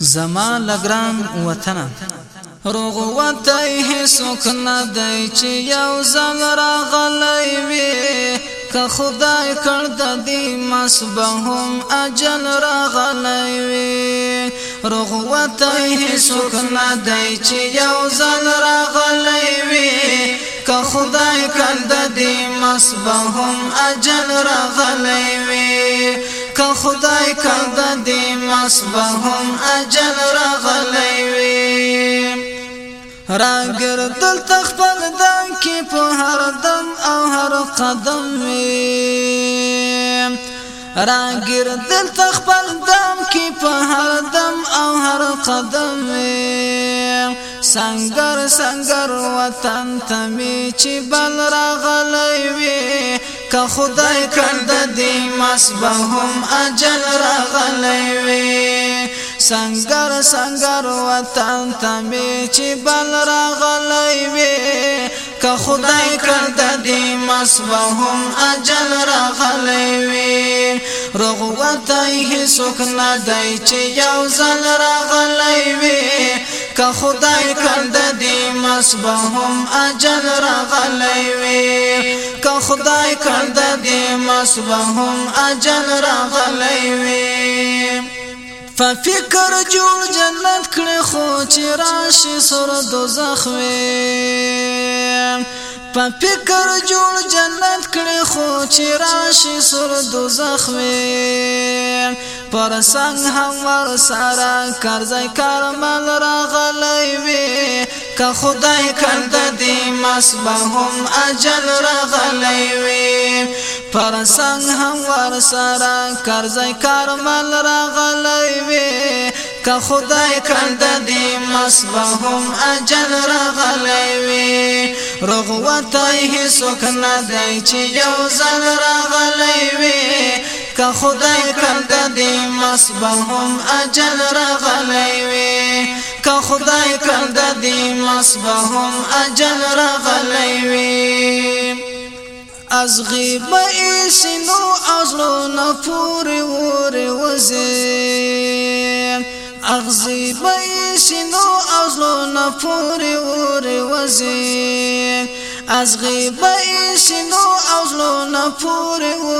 زما لګران وطن روغ وته هیڅوک نه دی چې یو زنګ راغلی وي که خدای کړ د دې مسبهم اجل راغلی وي روغ وته هیڅوک نه دی چې یو زنګ راغلی وي که خدای کند دی مسبهم اجل راغلی وی که خدای کند دی مسبهم اجل راغلی وی راګر دل تخپل دم کې په هر دم او هر قدم وی راګر دل تخپل دم کې په هر دم او هر قدم وی سنگر سنگر وطن تمی چې بل راغلی وي که خدای کرد دی مس به هم اجل راغلی وي سنگر سنگر وطن تمی چې بل راغلی وي که خدای کرد دی مس به هم اجل راغلی وي رغوت هیڅ نه دی چې یو ځل راغلی وي که خدای کند دی مسبهم اجل راغلی وی که خدای کند دی مسبهم اجل راغلی وی ففکر جوړ جنت کړي خو چې راشي سر دوزخ وی په فکر جوړ جنت کړي خو چې راشي سر دوزخ وی پر سنگ هم ور سارا کرزای کارمل راغلی وی که خدای کرد دی مسبهم اجل راغلی وی پر سنگ هم ور سارا کرزای کارمل راغلی وی که خدای کرد دی مسبهم اجل راغلی وی رغوتای هیڅوک نه دی چې یو ځل راغلی وی که خدای کرده دی مصبه هم اجل رغلی وی که خدای کرده دی مصبه هم اجل رغلی وی از غیب ایسنو ازلو نفور وری وزی اغزی بیسنو ازلو نفور وری وزی از غیب ایسنو ازلو نفور وری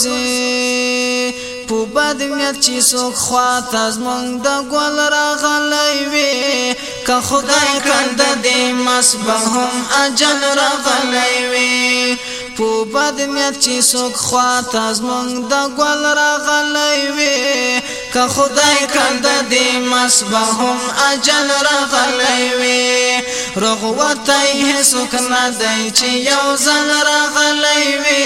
پسې په بد نیت چې څوک خوا تاز مونږ د ګل راغلی وي که خدای کړد دې مسبهم اجل راغلی وي په بد نیت چې څوک خوا تاز مونږ د ګل راغلی وي که خدای کړد دې مسبهم اجل راغلی وي رغوتای هیڅوک نه دی چې یو ځل راغلی وي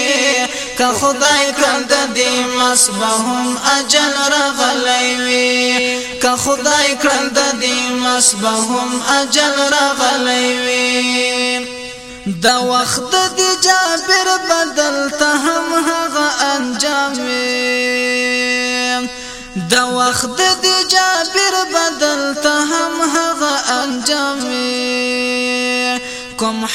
که خدای کند دې مسبهم اجل رغلی وي که خدای کند دې مسبهم اجل رغلی وي دا وخت د جابر بدل ته هم هغه انجام وي دا وخت د جابر بدل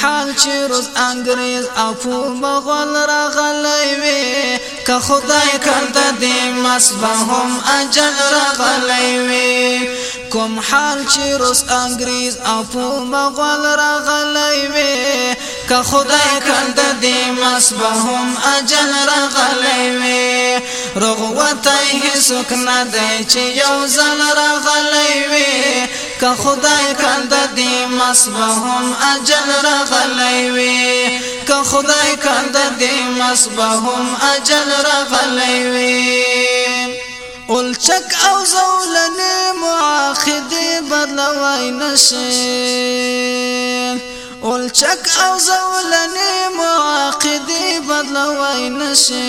حال چې روز انګريز افو مغل راغلی وي که خدای کرده دی مسبهم اجل راغلی وي کوم حال چې روز انګريز افو مغل راغلی وي که خدای کند دی مسبهم اجل رغلی وی رغوتای هیڅوک نه دی چې یو ځل رغلی وی که خدای کند دی مسبهم اجل رغلی وی که خدای کند دی مسبهم اجل رغلی وی اولچک او زولنې معاخدې بدلوای نشي ولچک او زولنی معاقدی بدلوی نشی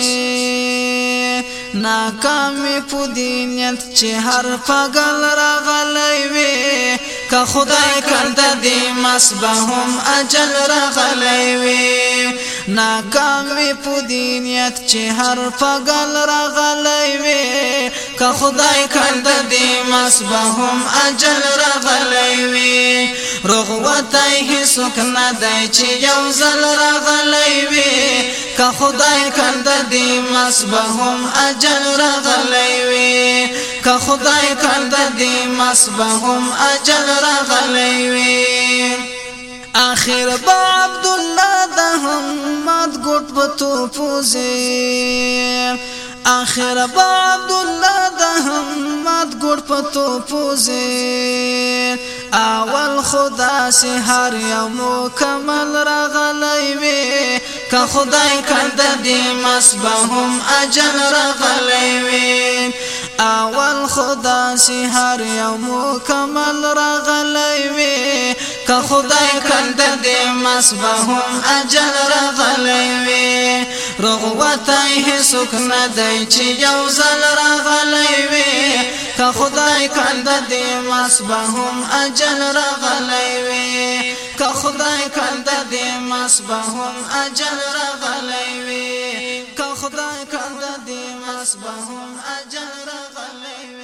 ناکامی پو دینیت چی هر پگل را غلی وی که خدای کرده دی مصبهم اجل را غلی وی ناکامی پو دینیت چی هر پگل را غلی وی که خدای کړ د دې مسبهم اجل راغلی وي رغوتای هیڅوک نه دی چې یو ځل راغلی وي که خدای کړ د دې مسبهم اجل راغلی وي که خدای کړ د دې مسبهم اجل راغلی وي اخر با عبد الله دهم مات ګټ په تو پوزي اخر با عبد الله محمد ګور پتو پوزه اول خدا سي هر یمو کمل راغلی وي که خدای کند دی مسبهم اجل راغلی وي اول خدا سي هر یمو کمل راغلی وي که خدای کند دی مسبهم اجل راغلی وي رغوتای هیڅوک نه دی چې یو ځل راغلی وي که خدای کنده دې مسبهم اجل راغلی وي که خدای کنده دې مسبهم اجل راغلی وي که خدای کنده دې مسبهم اجل راغلی وي